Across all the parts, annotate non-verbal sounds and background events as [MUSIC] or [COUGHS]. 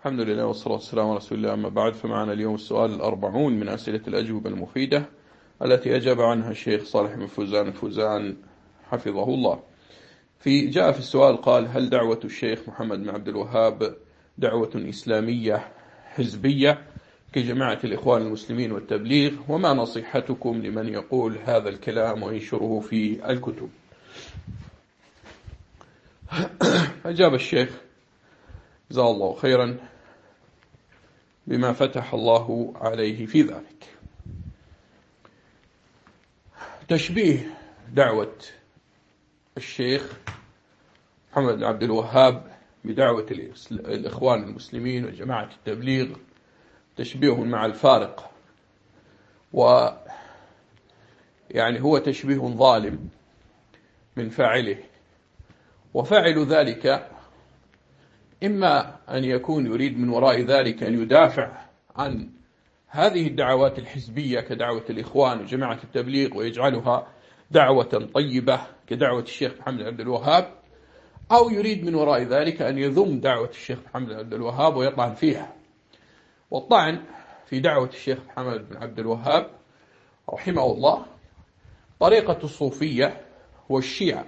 الحمد لله والصلاة والسلام على رسول الله أما بعد فمعنا اليوم السؤال الأربعون من أسئلة الأجوبة المفيدة التي أجاب عنها الشيخ صالح بن فوزان الفوزان حفظه الله. في جاء في السؤال قال هل دعوة الشيخ محمد بن عبد الوهاب دعوة إسلامية حزبية كجماعة الإخوان المسلمين والتبليغ؟ وما نصيحتكم لمن يقول هذا الكلام وينشره في الكتب؟ [COUGHS] أجاب الشيخ جزاه الله خيرا بما فتح الله عليه في ذلك. تشبيه دعوة الشيخ محمد بن عبد الوهاب بدعوة الإخوان المسلمين وجماعة التبليغ تشبيه مع الفارق. و يعني هو تشبيه ظالم من فاعله. وفاعل ذلك إما أن يكون يريد من وراء ذلك أن يدافع عن هذه الدعوات الحزبية كدعوة الإخوان وجماعة التبليغ ويجعلها دعوة طيبة كدعوة الشيخ محمد عبد الوهاب أو يريد من وراء ذلك أن يذم دعوة الشيخ محمد عبد الوهاب ويطعن فيها. والطعن في دعوة الشيخ محمد بن عبد الوهاب رحمه الله طريقة الصوفية والشيعة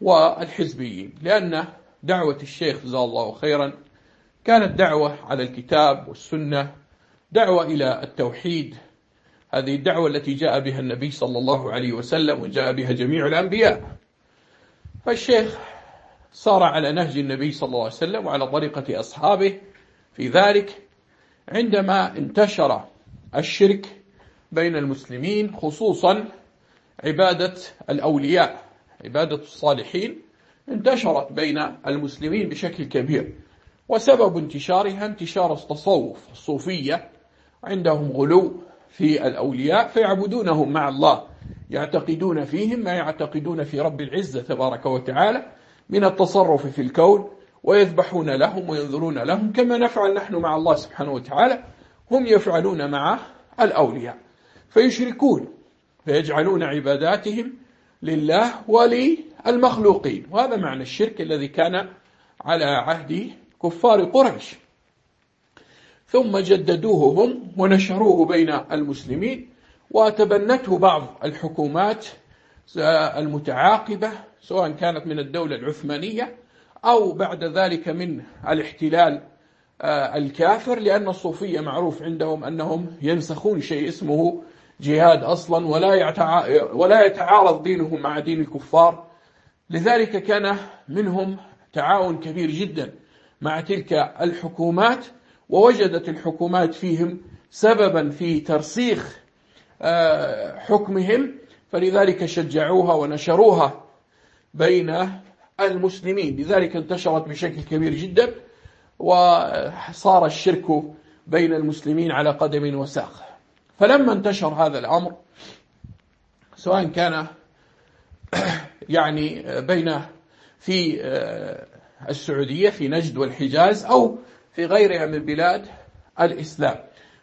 والحزبيين لأن دعوة الشيخ جزاه الله خيرا. كانت دعوة على الكتاب والسنة دعوة إلى التوحيد. هذه الدعوة التي جاء بها النبي صلى الله عليه وسلم وجاء بها جميع الأنبياء. فالشيخ صار على نهج النبي صلى الله عليه وسلم وعلى طريقة أصحابه. في ذلك عندما انتشر الشرك بين المسلمين خصوصا عبادة الأولياء عبادة الصالحين انتشرت بين المسلمين بشكل كبير وسبب انتشارها انتشار التصوف الصوفية عندهم غلو في الأولياء فيعبدونهم مع الله يعتقدون فيهم ما يعتقدون في رب العزة تبارك وتعالى من التصرف في الكون ويذبحون لهم وينذرون لهم كما نفعل نحن مع الله سبحانه وتعالى هم يفعلون مع الأولياء فيشركون فيجعلون عباداتهم لله وللمخلوقين. وهذا معنى الشرك الذي كان على عهد كفار قريش. ثم جددوه هم ونشروه بين المسلمين وتبنته بعض الحكومات المتعاقبة سواء كانت من الدولة العثمانية أو بعد ذلك من الاحتلال آه، الكافر لأن الصوفية معروف عندهم أنهم ينسخون شيء اسمه جهاد أصلا ولا ولا يتعارض دينهم مع دين الكفار. لذلك كان منهم تعاون كبير جدا مع تلك الحكومات ووجدت الحكومات فيهم سببا في ترسيخ آه، حكمهم. فلذلك شجعوها ونشروها بين المسلمين. لذلك انتشرت بشكل كبير جدا وصار الشرك بين المسلمين على قدم وساق. فلما انتشر هذا الأمر سواء كان [CLEARS THROAT] يعني بين في آه، السعودية في نجد والحجاز أو في غيرها من بلاد الإسلام.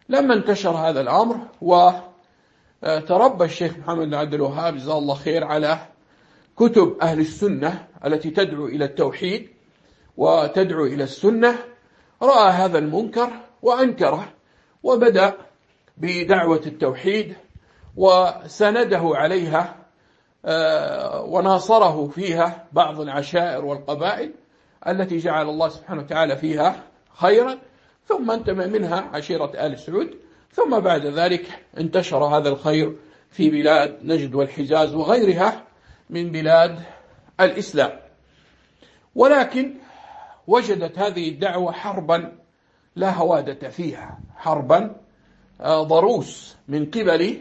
لما انتشر هذا الأمر وتربى الشيخ محمد بن عبد الوهاب جزاه الله خير على كتب أهل السنة التي تدعو إلى التوحيد وتدعو إلى السنة رأى هذا المنكر وأنكره وبدأ بدعوة التوحيد وسنده عليها آه، وناصره فيها بعض العشائر والقبائل التي جعل الله سبحانه وتعالى فيها خيرا. ثم انتمى منها عشيرة آل سعود. ثم بعد ذلك انتشر هذا الخير في بلاد نجد والحجاز وغيرها من بلاد الإسلام. ولكن وجدت هذه الدعوة حربا لا هوادة فيها حربا ضروس من قبل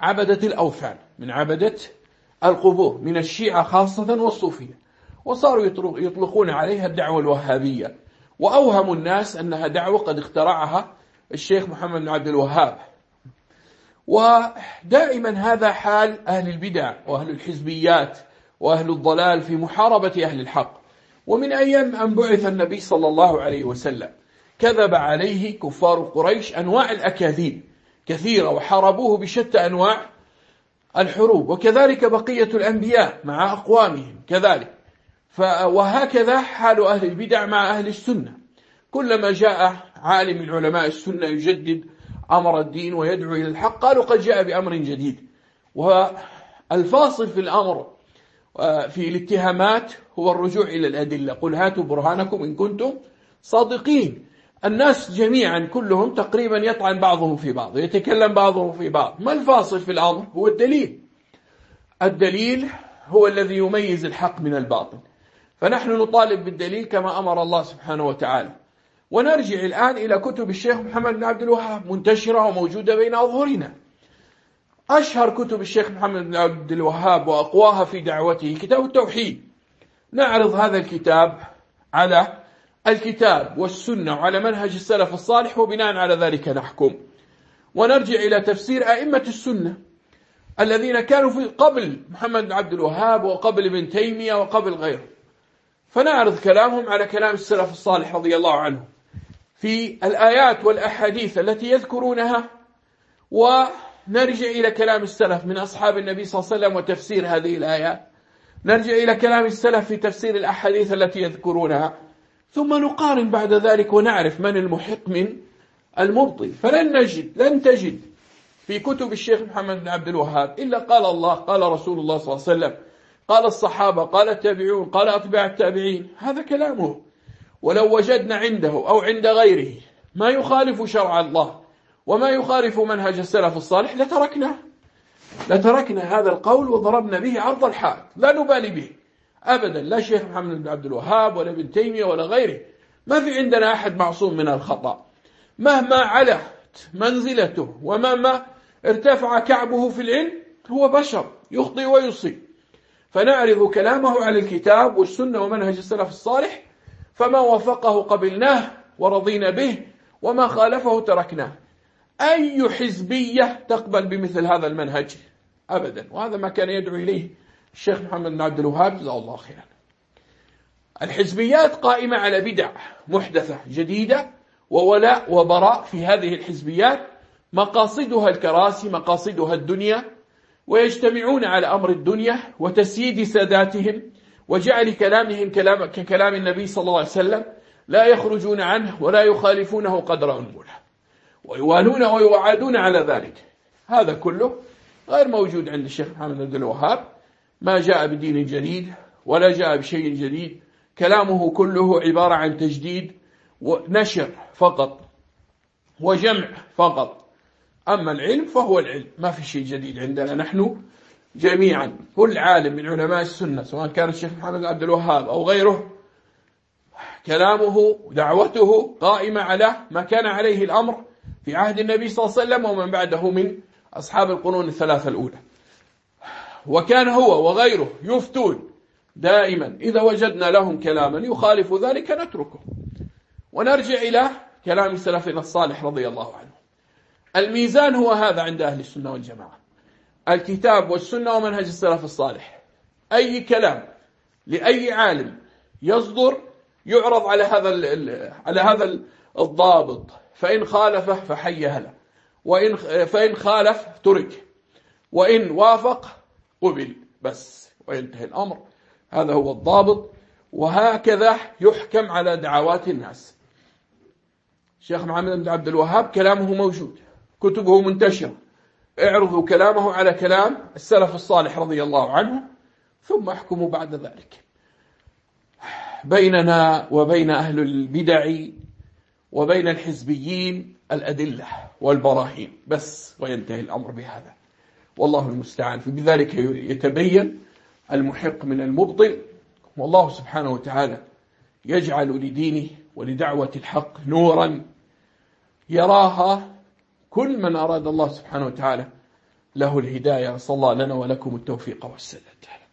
عبدة الأوثان من عبدة القبور من الشيعة خاصة والصوفية. وصاروا يطلقون عليها الدعوة الوهابية. وأوهموا الناس أنها دعوة قد اخترعها الشيخ محمد بن عبد الوهاب. ودائما هذا حال أهل البدع وأهل الحزبيات وأهل الضلال في محاربة أهل الحق. ومن أيام أن بعث النبي صلى الله عليه وسلم كذب عليه كفار قريش أنواع الأكاذيب كثيرة وحاربوه بشتى أنواع الحروب وكذلك بقية الأنبياء مع أقوامهم كذلك. وهكذا حال أهل البدع مع أهل السنة. كلما جاء عالم من علماء السنة يجدد أمر الدين ويدعو إلى الحق قالوا قد جاء بأمر جديد. والفاصل في الأمر آه، في الاتهامات هو الرجوع إلى الأدلة. قل هاتوا برهانكم إن كنتم صادقين. الناس جميعا كلهم تقريبا يطعن بعضهم في بعض يتكلم بعضهم في بعض. ما الفاصل في الأمر؟ هو الدليل. الدليل هو الذي يميز الحق من الباطل. فنحن نطالب بالدليل كما أمر الله سبحانه وتعالى. ونرجع الآن إلى كتب الشيخ محمد بن عبد الوهاب منتشرة وموجودة بين أظهرنا. أشهر كتب الشيخ محمد بن عبد الوهاب وأقواها في دعوته كتاب التوحيد. نعرض هذا الكتاب على الكتاب والسنة وعلى منهج السلف الصالح وبناء على ذلك نحكم. ونرجع إلى تفسير أئمة السنة الذين كانوا في قبل محمد بن عبد الوهاب وقبل ابن تيمية وقبل غيره. فنعرض كلامهم على كلام السلف الصالح رضي الله عنه. في الآيات والأحاديث التي يذكرونها ونرجع إلى كلام السلف من أصحاب النبي صلى الله عليه وسلم وتفسير هذه الآيات. نرجع إلى كلام السلف في تفسير الأحاديث التي يذكرونها. ثم نقارن بعد ذلك ونعرف من المحق من المبطل. فلن نجد لن تجد في كتب الشيخ محمد بن عبد الوهاب إلا قال الله قال رسول الله صلى الله عليه وسلم قال الصحابة قال التابعون قال أتباع التابعين. هذا كلامه. ولو وجدنا عنده أو عند غيره ما يخالف شرع الله وما يخالف منهج السلف الصالح لتركناه لتركنا هذا القول وضربنا به عرض الحائط لا نبالي به. أبدا لا شيخ محمد بن عبد الوهاب ولا ابن تيمية ولا غيره. ما في عندنا أحد معصوم من الخطأ. مهما علت منزلته ومهما ارتفع كعبه في العلم هو بشر يخطئ ويصيب. فنعرض كلامه على الكتاب والسنة ومنهج السلف الصالح فما وافقه قبلناه ورضينا به وما خالفه تركناه. أي حزبية تقبل بمثل هذا المنهج؟ أبدا. وهذا ما كان يدعو إليه الشيخ محمد بن عبد الوهاب جزاه الله خيرا. الحزبيات قائمة على بدع محدثة جديدة وولاء وبراء في هذه الحزبيات مقاصدها الكراسي مقاصدها الدنيا ويجتمعون على أمر الدنيا وتسييد ساداتهم وجعل كلامهم كلام ككلام النبي صلى الله عليه وسلم لا يخرجون عنه ولا يخالفونه قدر أنمله ويوالون ويوعدون على ذلك. هذا كله غير موجود عند الشيخ محمد بن الوهاب. ما جاء بدين جديد ولا جاء بشيء جديد. كلامه كله عبارة عن تجديد ونشر فقط وجمع فقط. أما العلم فهو العلم ما في شيء جديد عندنا نحن جميعا. كل عالم من علماء السنة سواء كان الشيخ محمد عبد الوهاب أو غيره كلامه دعوته قائمة على ما كان عليه الأمر في عهد النبي صلى الله عليه وسلم ومن بعده من أصحاب القرون الثلاثة الأولى. وكان هو وغيره يفتون دائما. إذا وجدنا لهم كلاما يخالف ذلك نتركه. ونرجع إلى كلام سلفنا الصالح رضي الله عنه. الميزان هو هذا عند أهل السنة والجماعة. الكتاب والسنة ومنهج السلف الصالح. أي كلام لأي عالم يصدر يعرض على هذا على هذا الضابط. فإن خالفه فحي هلا وإن فإن خالف ترك وإن وافق قبل بس وينتهي الأمر. هذا هو الضابط. وهكذا يحكم على دعوات الناس. الشيخ محمد بن عبد الوهاب كلامه موجود كتبه منتشرة. اعرضوا كلامه على كلام السلف الصالح رضي الله عنه ثم احكموا بعد ذلك. بيننا وبين أهل البدع وبين الحزبيين الأدلة والبراهين. بس وينتهي الأمر بهذا. والله المستعان. فبذلك يتبين المحق من المبطل. والله سبحانه وتعالى يجعل لدينه ولدعوة الحق نورا. يراها كل من أراد الله سبحانه وتعالى له الهداية. صلى لنا ولكم التوفيق والسداد.